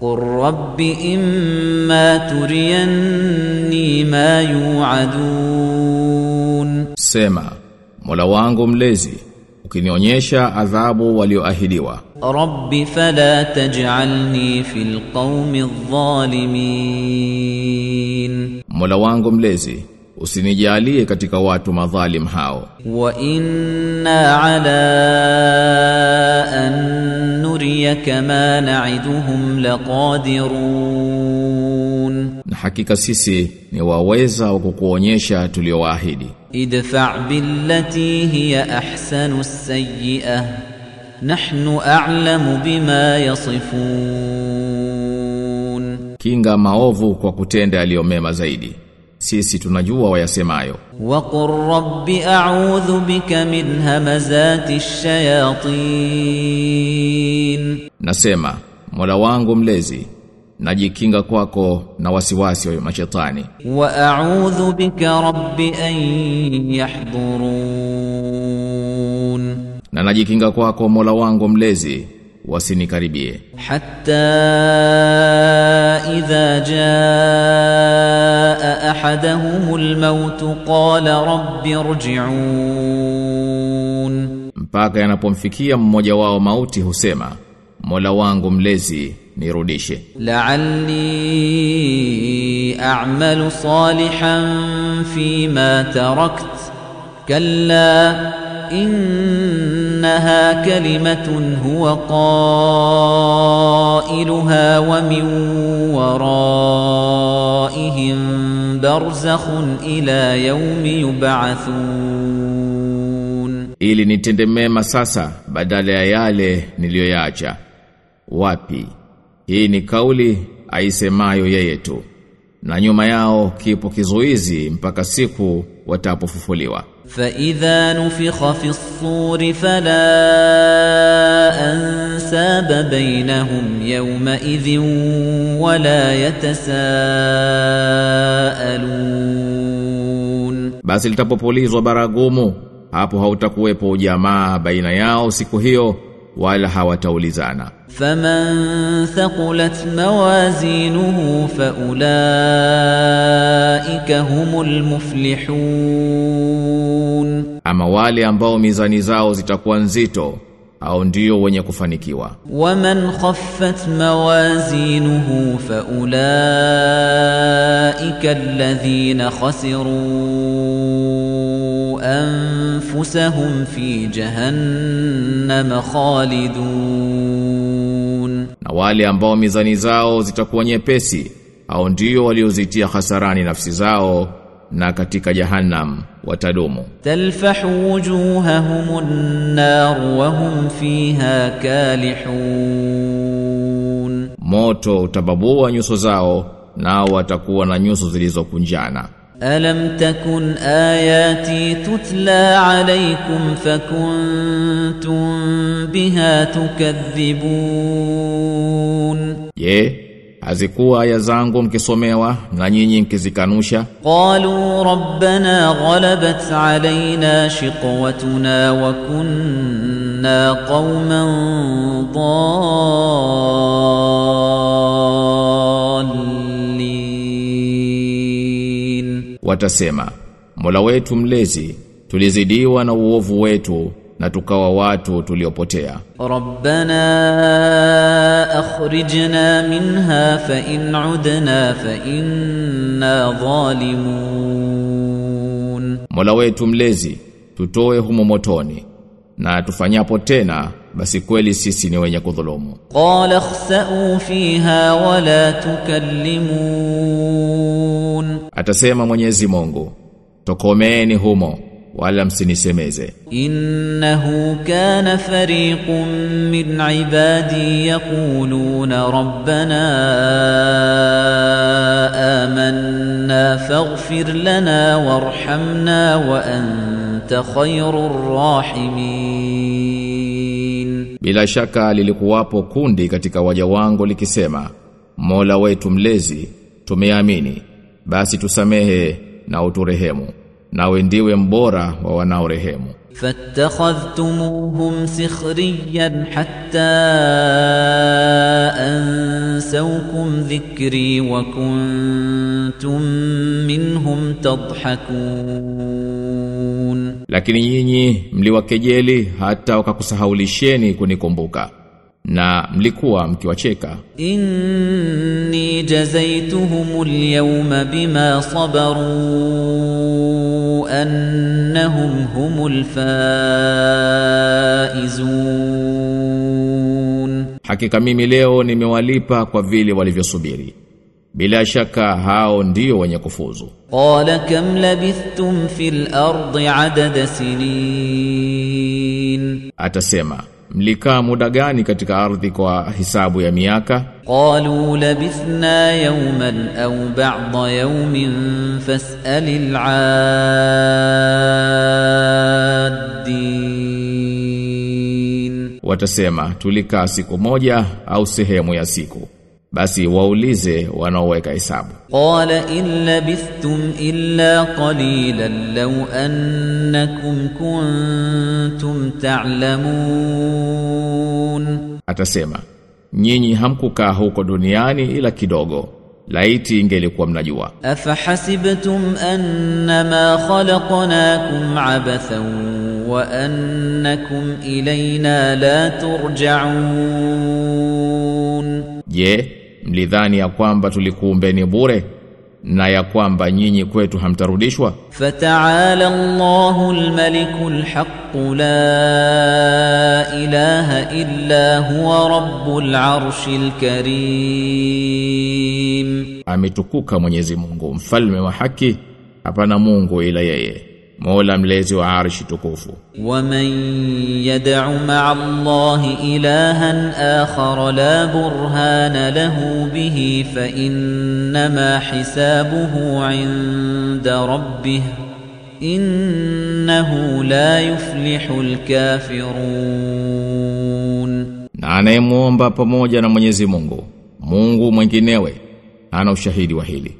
قل رب إما تريني ما يوعدون Sema, Mola wangu mlezi, ukinionyesha adhabu walioahidiwa, رب فلا تجعلني في القوم الظالمين Mola wangu mlezi, usinijalie katika watu madhalim hao. وإنا على أن kama na'iduhum laqadirun na hakika sisi ni waweza wa kukuonyesha tuliowaahidi. idfa billati hiya ahsanu as-sayyi'ah nahnu a'lamu bima yasifun kinga maovu kwa kutenda yaliyomema zaidi sisi tunajua wayasemayo. Waqur rabbi a'udhu bika min hamazati shayatin. Nasema mola wangu mlezi najikinga kwako na wasiwasi wa mashetani. Wa a'udhu bika rabbi an yahdhurun na najikinga kwako mola wangu mlezi wasinikaribie. Hatta idha jaa ahaduhumul maut qala rabbi irji'un mpaka yanapomfikia mmoja wao mauti husema Mola wangu mlezi nirudishe. La'alli a'malu salihan fima tarakt. Kalla in إنها كلمة هو قائلها ومن ورائهم برزخ إلى يوم يبعثون ili nitende mema sasa badala ya yale niliyoyaacha wapi hii ni kauli aisemayo yeye tu na nyuma yao kipo kizuizi mpaka siku watapofufuliwa فإذا نفخ في الصور فلا أنساب بينهم يومئذ ولا يتساءلون. بس التبو بوليزو براغومو هاو تقوي بو جماع بين ياو سيكو هيو wala hawataulizana. Faman thaqulat mawazinuhu faulaika humul muflihun. Ama wale ambao mizani zao zitakuwa nzito au ndio wenye kufanikiwa. Waman khaffat mawazinuhu fa ulaika alladhina khasiru anfusahum fi jahannama khalidun, na wale ambao mizani zao zitakuwa nyepesi au ndio waliozitia hasarani nafsi zao na katika jahannam watadumu. Talfahu wujuhahum an-nar wa hum fiha kalihun. Moto utababua nyuso zao nao watakuwa na nyuso zilizokunjana. Alam takun ayati tutla alaykum fakuntum biha tukadhibun. Ye yeah hazikuwa aya zangu mkisomewa na nyinyi mkizikanusha? Qalu rabbana ghalabat alaina shiqwatuna wa kunna qauman dallin. Watasema mola wetu mlezi tulizidiwa na uovu wetu na tukawa watu tuliopotea. Rabbana akhrijna minha fa in udna fa inna zalimun, Mola wetu mlezi, tutoe humo motoni na tufanyapo tena basi kweli sisi ni wenye kudhulumu. Qala khsa'u fiha wa la tukallimun, atasema Mwenyezi Mungu, tokomeeni humo wala msinisemeze. Innahu kana fariqun min ibadi yaquluna rabbana amanna faghfir lana warhamna wa anta khairur rahimin. Bila shaka lilikuwapo kundi katika waja wangu likisema Mola wetu mlezi tumeamini. Basi tusamehe na uturehemu nawe ndiwe mbora wa wanaorehemu. Fattakhadhtumuhum sikhriyan hatta ansawkum dhikri wa kuntum minhum tadhhakun, lakini nyinyi mliwakejeli hata wakakusahaulisheni kunikumbuka na mlikuwa mkiwacheka. inni jazaituhum alyawma bima sabaru annahum humul faizun, hakika mimi leo nimewalipa kwa vile walivyosubiri bila shaka hao ndio wenye kufuzu. Qala kam labithtum fil ardi adada sinin, atasema mlikaa muda gani katika ardhi kwa hisabu ya miaka? Qalu labithna yawman aw ba'da yawmin fas'alil watasema tulikaa siku moja au sehemu ya siku basi waulize wanaoweka hesabu. Qala in labithtum illa qalilan law annakum kuntum ta'lamun, atasema nyinyi hamkukaa huko duniani ila kidogo laiti ingelikuwa mnajua. Afahasibtum annama khalaqnakum abathan wa annakum ilayna la turja'un, je yeah mlidhani ya kwamba tulikuumbeni bure na ya kwamba nyinyi kwetu hamtarudishwa? Fataala Allahu almaliku alhaq la ilaha illa huwa rabbul arshil karim ametukuka Mwenyezi Mungu mfalme wa haki hapana Mungu ila yeye. Mola mlezi wa arshi tukufu. Waman yad'u ma'a Allahi ilahan akhar la burhana lahu bihi fa innama hisabuhu 'inda rabbih innahu la yuflihu alkafirun, na anayemwomba pamoja na Mwenyezi Mungu Mungu mwenginewe ana ushahidi wa hili,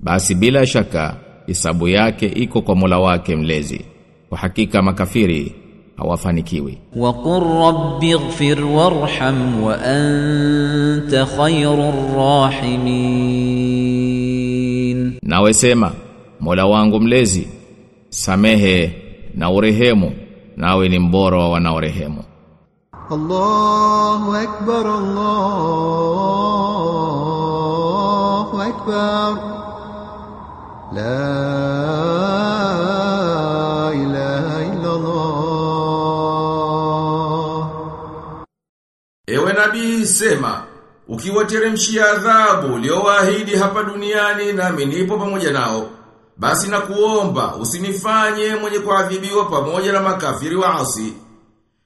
basi bila shaka hisabu yake iko kwa Mola wake mlezi. Kwa hakika makafiri hawafanikiwi. Wa qur rabbighfir warham wa anta khairur rahimin. Nawe sema Mola wangu mlezi samehe na urehemu nawe ni mbora wa wanaorehemu. Allahu akbar Allahu akbar. Ewe nabii sema, ukiwateremshia adhabu uliowaahidi hapa duniani nami nipo pamoja nao. Basi na kuomba usinifanye mwenye kuadhibiwa pamoja na makafiri waasi.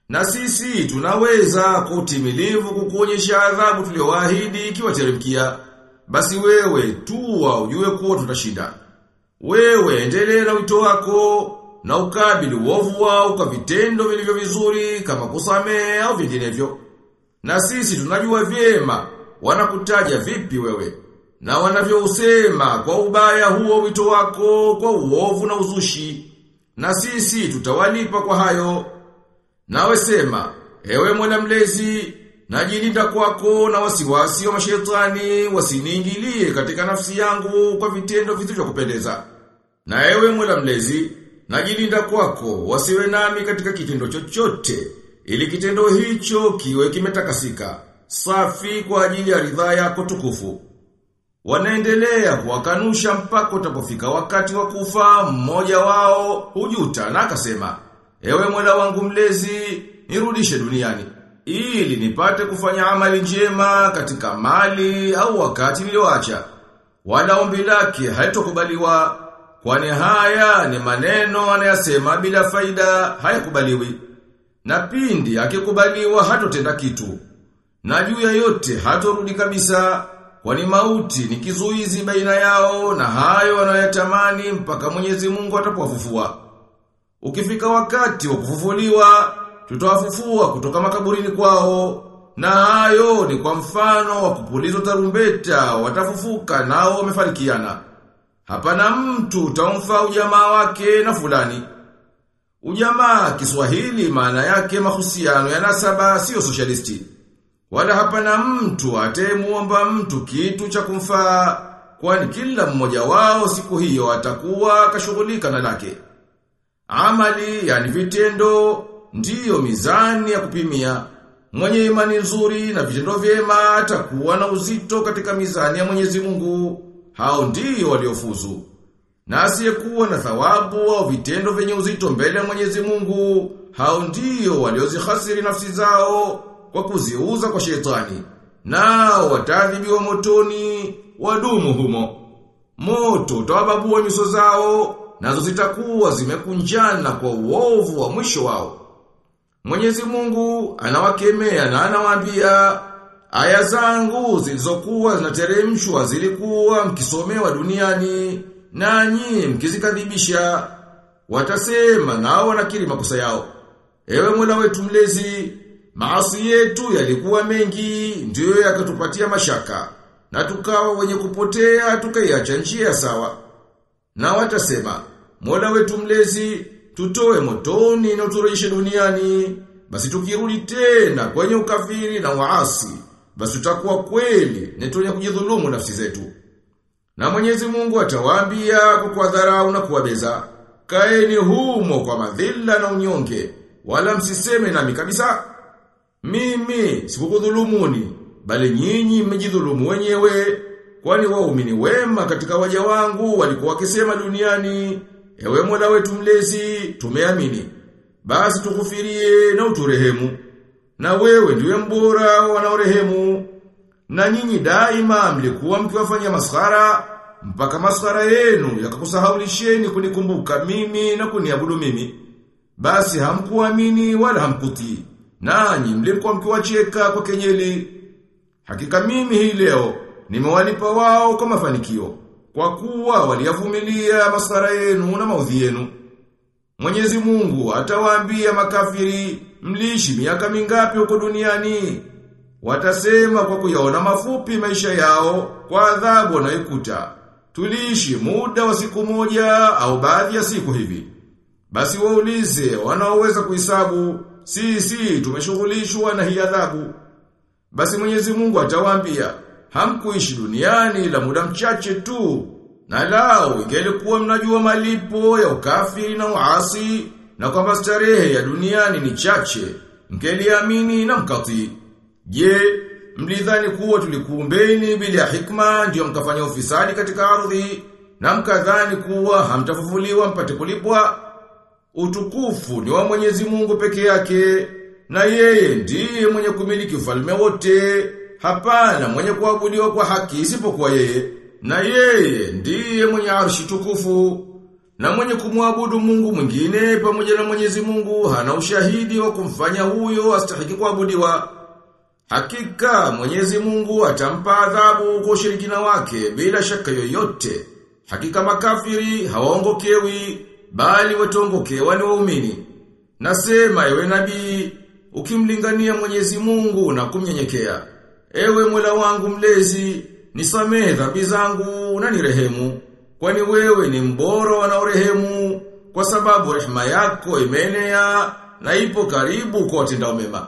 Na sisi tunaweza kutimilivu kukuonyesha adhabu tuliowaahidi ikiwateremkia. Basi wewe tuwa ujue kuwa tutashinda. Wewe endelea wito wako na ukabili uovu wao kwa vitendo vilivyo vizuri kama kusamehe au vinginevyo. Na sisi tunajua vyema wanakutaja vipi wewe na wanavyousema kwa ubaya huo wito wako kwa uovu na uzushi. Na sisi tutawalipa kwa hayo. Nawe sema, ewe mwana mlezi, najilinda kwako na wasiwasi wa mashetani wasiniingilie katika nafsi yangu kwa vitendo visivyo kupendeza. Na ewe mwela mlezi, najilinda kwako wasiwe nami katika kitendo chochote, ili kitendo hicho kiwe kimetakasika, safi kwa ajili ya ridhaa yako tukufu. Wanaendelea kuwakanusha mpaka utapofika wakati wa kufa mmoja wao hujuta na akasema, Ewe Mola wangu mlezi, nirudishe duniani ili nipate kufanya amali njema katika mali au wakati nilioacha. Wala ombi lake haitokubaliwa kwani haya ni maneno anayasema bila faida hayakubaliwi. Na pindi akikubaliwa hatotenda kitu. Na juu ya yote hatorudi kabisa kwani mauti ni kizuizi baina yao na hayo wanayotamani mpaka Mwenyezi Mungu atapowafufua. Ukifika wakati wa kufufuliwa, tutawafufua kutoka makaburini kwao. Na hayo ni kwa mfano wa kupulizwa tarumbeta, watafufuka nao wamefarikiana. Hapana mtu utamfa ujamaa wake na fulani. Ujamaa Kiswahili maana yake mahusiano ya nasaba sio socialisti. Wala hapana mtu atemuomba mtu kitu cha kumfaa kwani kila mmoja wao siku hiyo atakuwa kashughulika na lake. Amali yani vitendo ndiyo mizani ya kupimia. Mwenye imani nzuri na vitendo vyema atakuwa na uzito katika mizani ya Mwenyezi Mungu. Hao ndiyo waliofuzu. Na asiyekuwa na thawabu au vitendo vyenye uzito mbele ya Mwenyezi Mungu, hao ndiyo waliozihasiri nafsi zao kwa kuziuza kwa shetani. Nao watadhibiwa motoni, wadumu humo. Moto utawababua nyuso zao, nazo zitakuwa zimekunjana kwa uovu wa mwisho wao. Mwenyezi Mungu anawakemea na anawaambia aya zangu zilizokuwa zinateremshwa zilikuwa mkisomewa duniani nanyi mkizikadhibisha watasema nao wanakiri makosa yao. Ewe Mola wetu mlezi, maasi yetu yalikuwa mengi ndiyo yakatupatia mashaka na tukawa wenye kupotea tukaiacha njia sawa. Na watasema, Mola wetu mlezi, tutoe motoni na uturejeshe duniani, basi tukirudi tena kwenye ukafiri na waasi, basi tutakuwa kweli ni tunye kujidhulumu nafsi zetu. Na Mwenyezi Mungu atawaambia kwa kuwadharau na kuwabeza, kaeni humo kwa madhila na unyonge, wala msiseme nami kabisa. Mimi sikukudhulumuni, bali nyinyi mmejidhulumu wenyewe, kwani waumini wema katika waja wangu walikuwa wakisema duniani, ewe Mola wetu mlezi, tumeamini. Basi tukufirie na uturehemu. Na wewe ndiwe mbora wanaorehemu. Na nyinyi daima mlikuwa mkiwafanya maskhara mpaka maskhara yenu yakakusahaulisheni kunikumbuka mimi na kuniabudu mimi. Basi hamkuamini wala hamkutii. Nanyi mlikuwa mkiwacheka kwa kenyeli. Hakika mimi hii leo nimewalipa wao kwa mafanikio kwa kuwa waliyavumilia maskara yenu na maudhi yenu. Mwenyezi Mungu atawaambia makafiri mliishi miaka mingapi huko duniani? Watasema kwa kuyaona mafupi maisha yao kwa adhabu wanayokuta. Tuliishi muda wa siku moja au baadhi ya siku hivi. Basi waulize wanaoweza kuhesabu, sisi tumeshughulishwa na hii adhabu. Basi Mwenyezi Mungu atawaambia, hamkuishi duniani la muda mchache tu. Na lao ingelikuwa mnajua malipo ya ukafiri na uasi na kwamba starehe ya duniani ni chache, mkeliamini na mkatii. Je, mlidhani kuwa tulikuumbeni bila hikma ndiyo mkafanya ufisadi katika ardhi na mkadhani kuwa hamtafufuliwa mpate kulipwa? Utukufu ni wa Mwenyezi Mungu peke yake na yeye ndiye mwenye kumiliki ufalme wote. Hapana mwenye kuabudiwa kwa haki isipokuwa yeye. Na yeye ndiye mwenye arshi tukufu. Na mwenye kumwabudu Mungu mwingine pamoja na Mwenyezi Mungu hana ushahidi wa kumfanya huyo astahiki kuabudiwa. Hakika Mwenyezi Mungu atampa adhabu kwa ushirikina wake bila shaka yoyote. Hakika makafiri hawaongokewi bali watongokewa ni waumini. Nasema ewe nabii ukimlingania Mwenyezi Mungu na kumnyenyekea. Ewe mwela wangu mlezi, nisamehe dhambi zangu na nirehemu, kwani wewe ni mbora wanaorehemu, kwa sababu rehema yako imenea na ipo karibu kwa watendao mema.